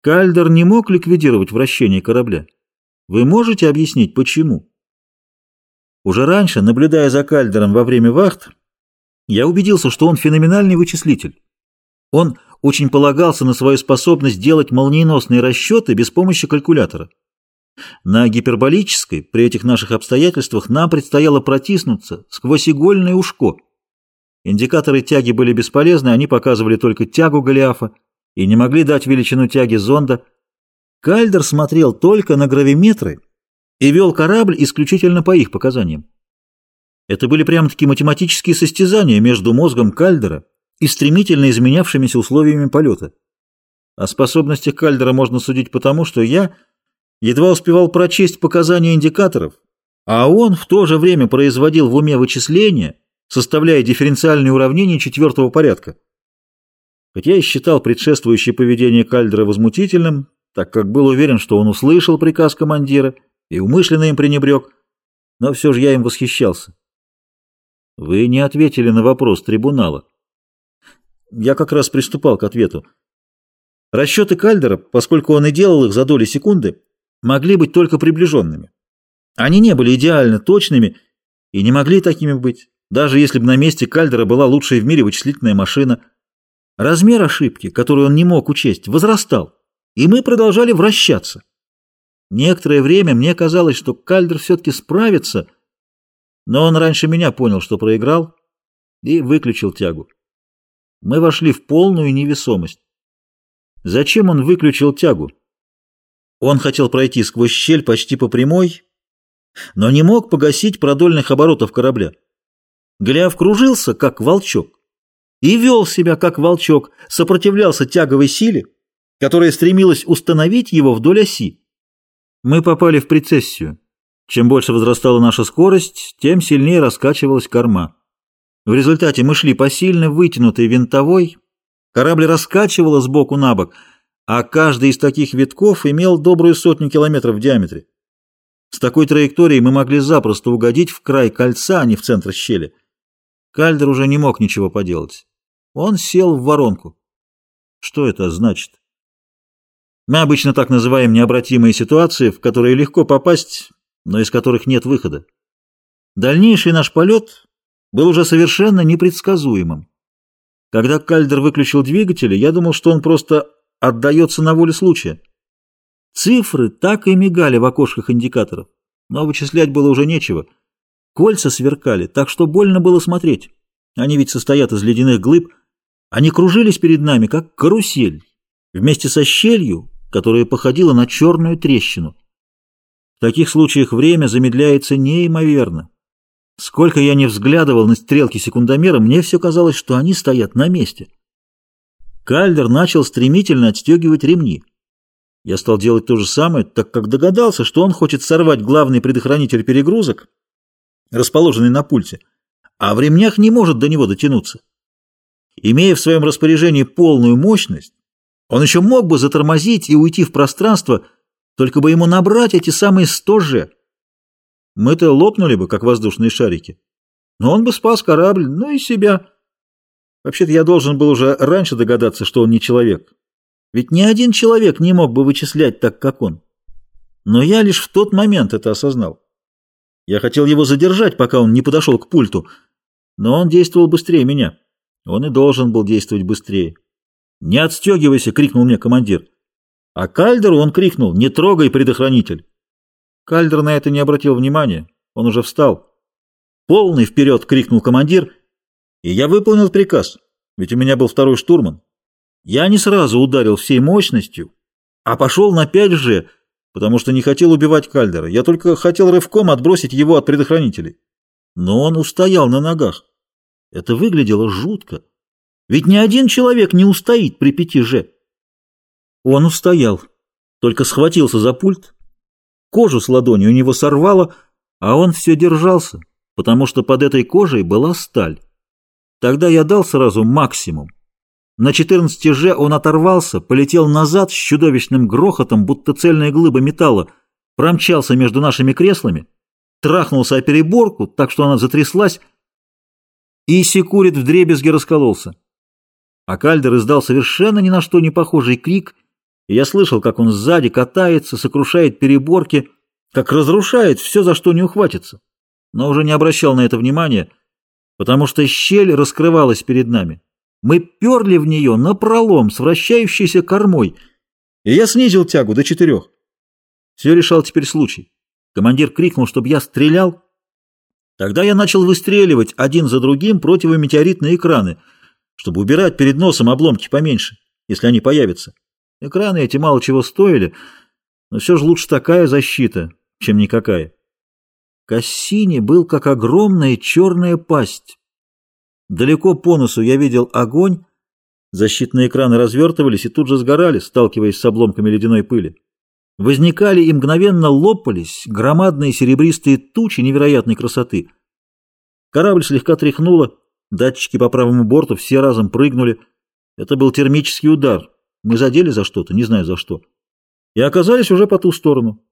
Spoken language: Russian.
Кальдер не мог ликвидировать вращение корабля. Вы можете объяснить, почему? Уже раньше, наблюдая за Кальдером во время вахт, я убедился, что он феноменальный вычислитель. Он очень полагался на свою способность делать молниеносные расчеты без помощи калькулятора. На гиперболической, при этих наших обстоятельствах, нам предстояло протиснуться сквозь игольное ушко. Индикаторы тяги были бесполезны, они показывали только тягу Голиафа и не могли дать величину тяги зонда. Кальдер смотрел только на гравиметры и вел корабль исключительно по их показаниям. Это были прямо-таки математические состязания между мозгом Кальдера и стремительно изменявшимися условиями полета. О способностях Кальдера можно судить потому, что я едва успевал прочесть показания индикаторов, а он в то же время производил в уме вычисления, составляя дифференциальные уравнения четвертого порядка. Хотя я и считал предшествующее поведение Кальдера возмутительным, так как был уверен, что он услышал приказ командира и умышленно им пренебрег, но все же я им восхищался. Вы не ответили на вопрос трибунала. Я как раз приступал к ответу. Расчеты Кальдера, поскольку он и делал их за доли секунды, могли быть только приближенными. Они не были идеально точными и не могли такими быть, даже если бы на месте Кальдера была лучшая в мире вычислительная машина. Размер ошибки, которую он не мог учесть, возрастал, и мы продолжали вращаться. Некоторое время мне казалось, что Кальдер все-таки справится, но он раньше меня понял, что проиграл, и выключил тягу. Мы вошли в полную невесомость. Зачем он выключил тягу? Он хотел пройти сквозь щель почти по прямой, но не мог погасить продольных оборотов корабля. Голиаф кружился, как волчок, и вел себя, как волчок, сопротивлялся тяговой силе, которая стремилась установить его вдоль оси. Мы попали в прецессию. Чем больше возрастала наша скорость, тем сильнее раскачивалась корма. В результате мы шли по сильно вытянутой винтовой, корабль раскачивало сбоку на бок, а каждый из таких витков имел добрую сотню километров в диаметре. С такой траекторией мы могли запросто угодить в край кольца, а не в центр щели. Кальдер уже не мог ничего поделать. Он сел в воронку. Что это значит? Мы обычно так называем необратимые ситуации, в которые легко попасть, но из которых нет выхода. Дальнейший наш полет был уже совершенно непредсказуемым. Когда Кальдер выключил двигатели, я думал, что он просто отдается на волю случая. Цифры так и мигали в окошках индикаторов, но вычислять было уже нечего. Кольца сверкали, так что больно было смотреть. Они ведь состоят из ледяных глыб. Они кружились перед нами, как карусель, вместе со щелью, которая походила на черную трещину. В таких случаях время замедляется неимоверно. Сколько я не взглядывал на стрелки секундомера, мне все казалось, что они стоят на месте. Кальдер начал стремительно отстегивать ремни. Я стал делать то же самое, так как догадался, что он хочет сорвать главный предохранитель перегрузок, расположенный на пульте, а в ремнях не может до него дотянуться. Имея в своем распоряжении полную мощность, он еще мог бы затормозить и уйти в пространство, только бы ему набрать эти самые 100 же. Мы-то лопнули бы, как воздушные шарики. Но он бы спас корабль, ну и себя. Вообще-то я должен был уже раньше догадаться, что он не человек. Ведь ни один человек не мог бы вычислять так, как он. Но я лишь в тот момент это осознал. Я хотел его задержать, пока он не подошел к пульту, но он действовал быстрее меня. Он и должен был действовать быстрее. «Не отстегивайся!» — крикнул мне командир. А Кальдеру он крикнул «Не трогай предохранитель!» Кальдер на это не обратил внимания. Он уже встал. «Полный вперед!» — крикнул командир. И я выполнил приказ, ведь у меня был второй штурман. Я не сразу ударил всей мощностью, а пошел на 5G, потому что не хотел убивать Кальдера. Я только хотел рывком отбросить его от предохранителей. Но он устоял на ногах. Это выглядело жутко. Ведь ни один человек не устоит при 5G. Он устоял, только схватился за пульт, Кожу с ладони у него сорвало, а он все держался, потому что под этой кожей была сталь. Тогда я дал сразу максимум. На 14 же он оторвался, полетел назад с чудовищным грохотом, будто цельная глыба металла, промчался между нашими креслами, трахнулся о переборку, так что она затряслась, и секурит вдребезги раскололся. А Кальдер издал совершенно ни на что не похожий крик и я слышал, как он сзади катается, сокрушает переборки, как разрушает все, за что не ухватится. Но уже не обращал на это внимания, потому что щель раскрывалась перед нами. Мы перли в нее напролом с вращающейся кормой, и я снизил тягу до четырех. Все решал теперь случай. Командир крикнул, чтобы я стрелял. Тогда я начал выстреливать один за другим противометеоритные экраны, чтобы убирать перед носом обломки поменьше, если они появятся. Экраны эти мало чего стоили, но все же лучше такая защита, чем никакая. Кассини был как огромная черная пасть. Далеко по носу я видел огонь, защитные экраны развертывались и тут же сгорали, сталкиваясь с обломками ледяной пыли. Возникали и мгновенно лопались громадные серебристые тучи невероятной красоты. Корабль слегка тряхнуло, датчики по правому борту все разом прыгнули. Это был термический удар. Мы задели за что-то, не знаю за что. И оказались уже по ту сторону.